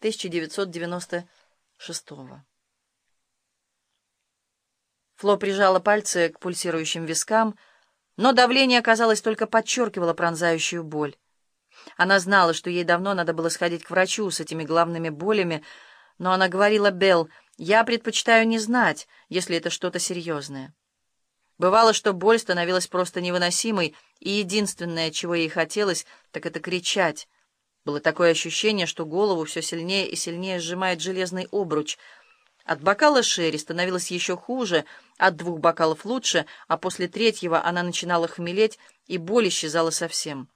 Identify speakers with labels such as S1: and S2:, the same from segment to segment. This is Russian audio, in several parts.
S1: 1996 Фло прижала пальцы к пульсирующим вискам, но давление, казалось, только подчеркивало пронзающую боль. Она знала, что ей давно надо было сходить к врачу с этими главными болями, но она говорила Белл, «Я предпочитаю не знать, если это что-то серьезное». Бывало, что боль становилась просто невыносимой, и единственное, чего ей хотелось, так это кричать. Было такое ощущение, что голову все сильнее и сильнее сжимает железный обруч. От бокала Шерри становилось еще хуже, от двух бокалов лучше, а после третьего она начинала хмелеть, и боль исчезала совсем.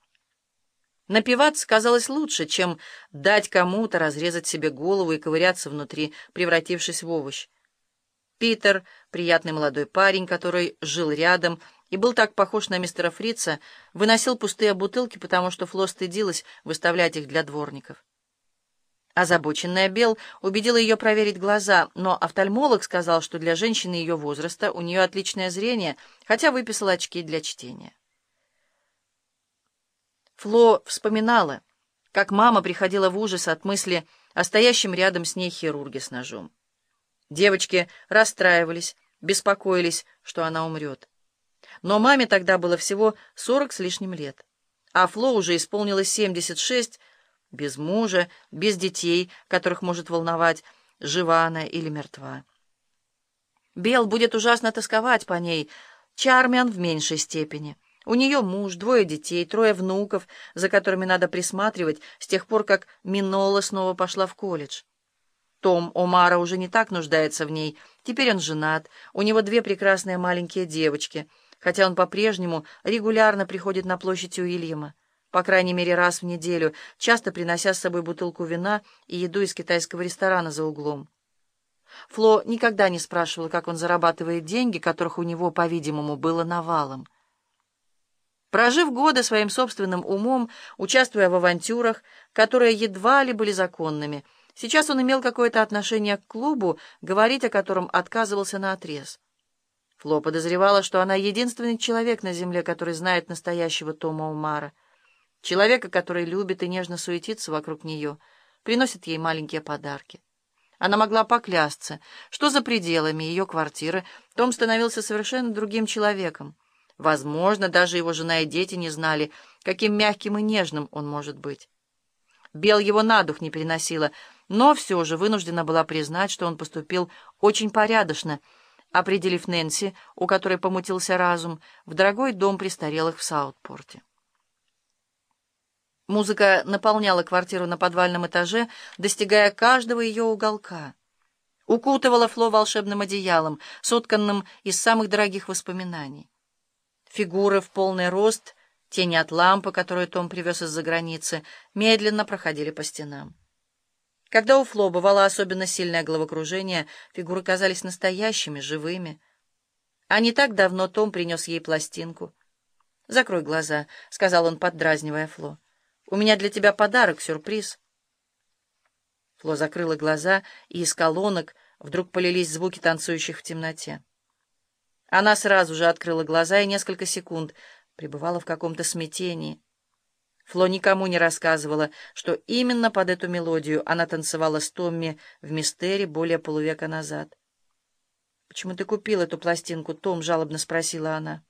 S1: Напиваться казалось лучше, чем дать кому-то разрезать себе голову и ковыряться внутри, превратившись в овощ. Питер, приятный молодой парень, который жил рядом и был так похож на мистера Фрица, выносил пустые бутылки, потому что Фло стыдилась выставлять их для дворников. Озабоченная Бел убедила ее проверить глаза, но офтальмолог сказал, что для женщины ее возраста у нее отличное зрение, хотя выписал очки для чтения. Фло вспоминала, как мама приходила в ужас от мысли о стоящем рядом с ней хирурге с ножом. Девочки расстраивались, беспокоились, что она умрет. Но маме тогда было всего сорок с лишним лет, а Фло уже исполнилось семьдесят шесть, без мужа, без детей, которых может волновать, жива она или мертва. Бел будет ужасно тосковать по ней, Чармиан в меньшей степени. У нее муж, двое детей, трое внуков, за которыми надо присматривать с тех пор, как Минола снова пошла в колледж. Том Омара уже не так нуждается в ней. Теперь он женат, у него две прекрасные маленькие девочки, хотя он по-прежнему регулярно приходит на площадь Уильяма, по крайней мере раз в неделю, часто принося с собой бутылку вина и еду из китайского ресторана за углом. Фло никогда не спрашивала, как он зарабатывает деньги, которых у него, по-видимому, было навалом. Прожив годы своим собственным умом, участвуя в авантюрах, которые едва ли были законными, сейчас он имел какое-то отношение к клубу, говорить о котором отказывался наотрез. Фло подозревала, что она единственный человек на земле, который знает настоящего Тома Умара. Человека, который любит и нежно суетится вокруг нее, приносит ей маленькие подарки. Она могла поклясться, что за пределами ее квартиры Том становился совершенно другим человеком. Возможно, даже его жена и дети не знали, каким мягким и нежным он может быть. Бел его на дух не переносила, но все же вынуждена была признать, что он поступил очень порядочно, определив Нэнси, у которой помутился разум, в дорогой дом престарелых в Саутпорте. Музыка наполняла квартиру на подвальном этаже, достигая каждого ее уголка. Укутывала Фло волшебным одеялом, сотканным из самых дорогих воспоминаний. Фигуры в полный рост, тени от лампы, которую Том привез из-за границы, медленно проходили по стенам. Когда у Фло бывало особенно сильное головокружение, фигуры казались настоящими, живыми. А не так давно Том принес ей пластинку. «Закрой глаза», — сказал он, поддразнивая Фло. «У меня для тебя подарок, сюрприз». Фло закрыла глаза, и из колонок вдруг полились звуки танцующих в темноте. Она сразу же открыла глаза и несколько секунд пребывала в каком-то смятении. Фло никому не рассказывала, что именно под эту мелодию она танцевала с Томми в Мистере более полувека назад. «Почему ты купил эту пластинку, Том?» — жалобно спросила она.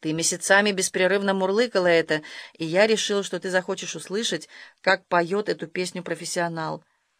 S1: «Ты месяцами беспрерывно мурлыкала это, и я решил, что ты захочешь услышать, как поет эту песню профессионал».